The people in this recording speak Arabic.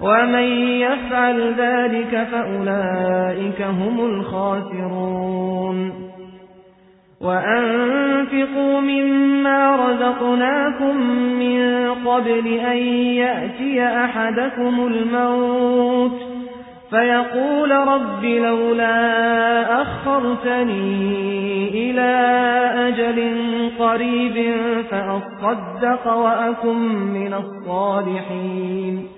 ومن يفعل ذلك فأولئك هم الخاسرون. وأنفقوا مما رزقناكم من قبل أن يأتي أحدكم الموت. فيقول رب لولا أخرتني إلى أجل قريب فأصدق وأكن من الصالحين.